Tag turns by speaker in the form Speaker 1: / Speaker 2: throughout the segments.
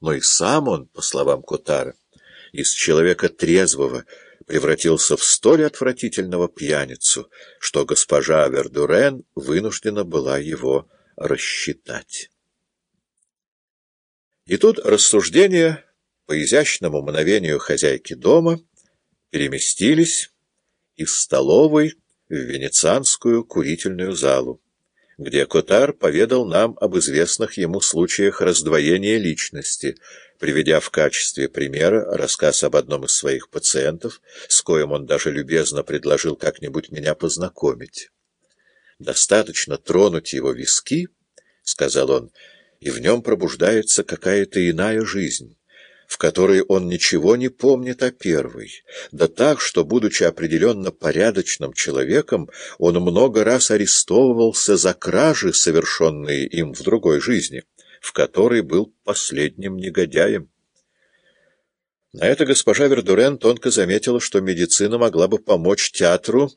Speaker 1: но и сам он, по словам Котара, из человека трезвого превратился в столь отвратительного пьяницу, что госпожа Вердурен вынуждена была его рассчитать. И тут рассуждения по изящному мгновению хозяйки дома переместились из столовой в венецианскую курительную залу где Котар поведал нам об известных ему случаях раздвоения личности, приведя в качестве примера рассказ об одном из своих пациентов, с коим он даже любезно предложил как-нибудь меня познакомить. «Достаточно тронуть его виски, — сказал он, — и в нем пробуждается какая-то иная жизнь» в которой он ничего не помнит о первой, да так, что, будучи определенно порядочным человеком, он много раз арестовывался за кражи, совершенные им в другой жизни, в которой был последним негодяем. На это госпожа Вердурен тонко заметила, что медицина могла бы помочь театру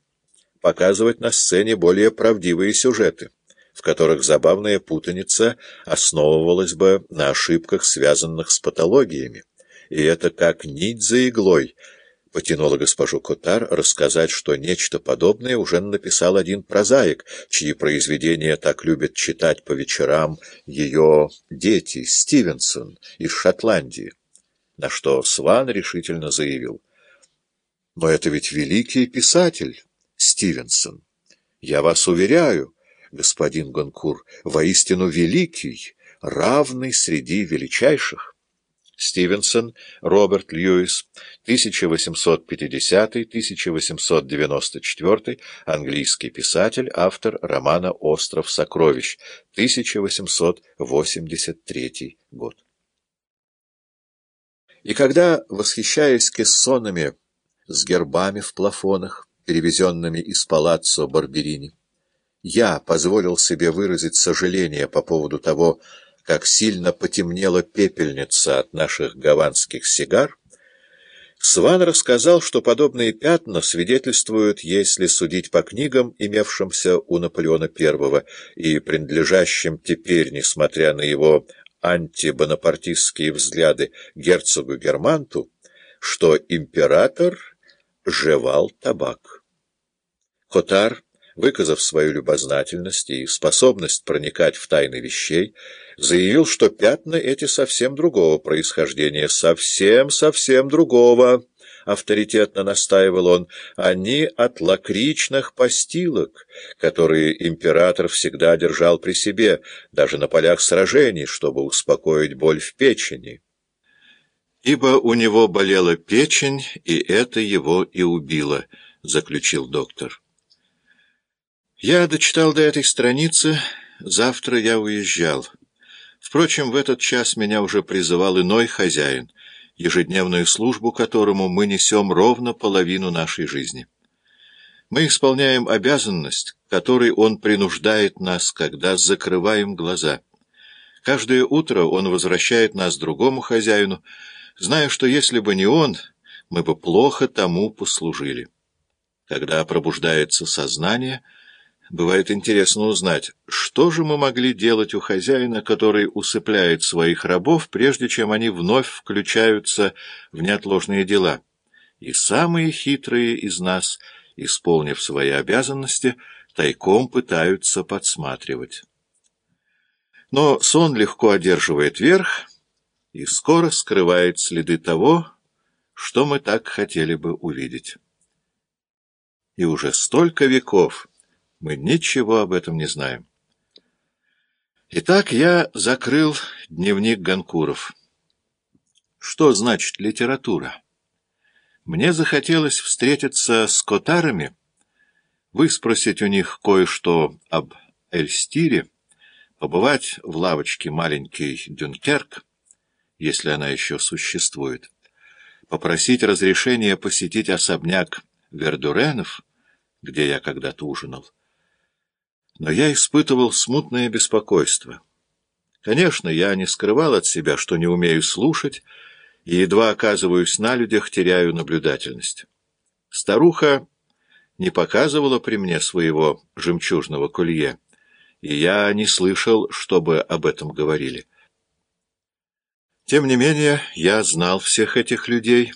Speaker 1: показывать на сцене более правдивые сюжеты в которых забавная путаница основывалась бы на ошибках, связанных с патологиями. И это как нить за иглой потянула госпожу Котар рассказать, что нечто подобное уже написал один прозаик, чьи произведения так любят читать по вечерам ее дети, Стивенсон из Шотландии. На что Сван решительно заявил. «Но это ведь великий писатель, Стивенсон. Я вас уверяю, господин Гонкур, воистину великий, равный среди величайших. Стивенсон, Роберт Льюис, 1850-1894, английский писатель, автор романа «Остров сокровищ», 1883 год. И когда, восхищаясь кессонами с гербами в плафонах, перевезенными из палаццо Барберини, я позволил себе выразить сожаление по поводу того, как сильно потемнела пепельница от наших гаванских сигар, Сван рассказал, что подобные пятна свидетельствуют, если судить по книгам, имевшимся у Наполеона I и принадлежащим теперь, несмотря на его антибонапартистские взгляды, герцогу Германту, что император жевал табак. Котар выказав свою любознательность и способность проникать в тайны вещей, заявил, что пятна эти совсем другого происхождения, совсем-совсем другого, авторитетно настаивал он, они от лакричных постилок, которые император всегда держал при себе, даже на полях сражений, чтобы успокоить боль в печени. «Ибо у него болела печень, и это его и убило», — заключил доктор. Я дочитал до этой страницы, завтра я уезжал. Впрочем, в этот час меня уже призывал иной хозяин, ежедневную службу которому мы несем ровно половину нашей жизни. Мы исполняем обязанность, которой он принуждает нас, когда закрываем глаза. Каждое утро он возвращает нас другому хозяину, зная, что если бы не он, мы бы плохо тому послужили. Когда пробуждается сознание — Бывает интересно узнать, что же мы могли делать у хозяина, который усыпляет своих рабов, прежде чем они вновь включаются в неотложные дела. И самые хитрые из нас, исполнив свои обязанности, тайком пытаются подсматривать. Но сон легко одерживает верх и скоро скрывает следы того, что мы так хотели бы увидеть. И уже столько веков мы ничего об этом не знаем. Итак, я закрыл дневник Ганкуров. Что значит литература? Мне захотелось встретиться с котарами, выспросить у них кое-что об Эльстире, побывать в лавочке маленький Дюнкерк, если она еще существует, попросить разрешения посетить особняк Вердуренов, где я когда-то ужинал, но я испытывал смутное беспокойство. Конечно, я не скрывал от себя, что не умею слушать, и едва оказываюсь на людях, теряю наблюдательность. Старуха не показывала при мне своего жемчужного колье, и я не слышал, чтобы об этом говорили. Тем не менее, я знал всех этих людей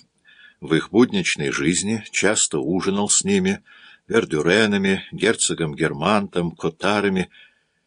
Speaker 1: в их будничной жизни, часто ужинал с ними, вердюренами, герцогом Германтом, котарами —